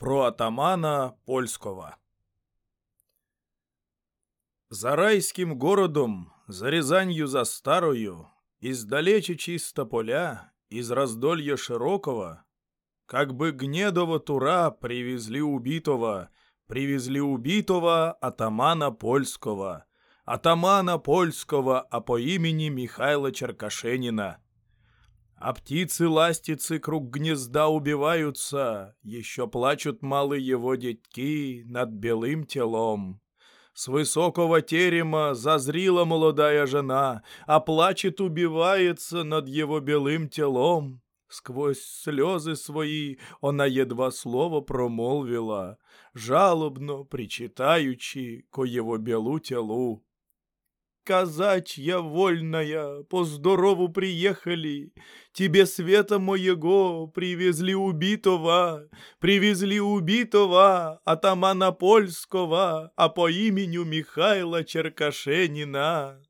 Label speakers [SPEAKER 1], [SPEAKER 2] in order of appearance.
[SPEAKER 1] Про атамана польского. За райским городом, за Рязанью за старою, Издалече чисто поля, из раздолья широкого, Как бы гнедого тура привезли убитого, Привезли убитого атамана польского, Атамана польского, а по имени Михайла Черкашенина. А птицы-ластицы круг гнезда убиваются, Еще плачут малые его детки над белым телом. С высокого терема зазрила молодая жена, А плачет убивается над его белым телом. Сквозь слезы свои она едва слово промолвила, Жалобно причитаючи ко его белу телу казачья вольная, по здорову приехали, тебе света моего привезли убитого, привезли убитого атамана польского, а по имени Михайла Черкашенина.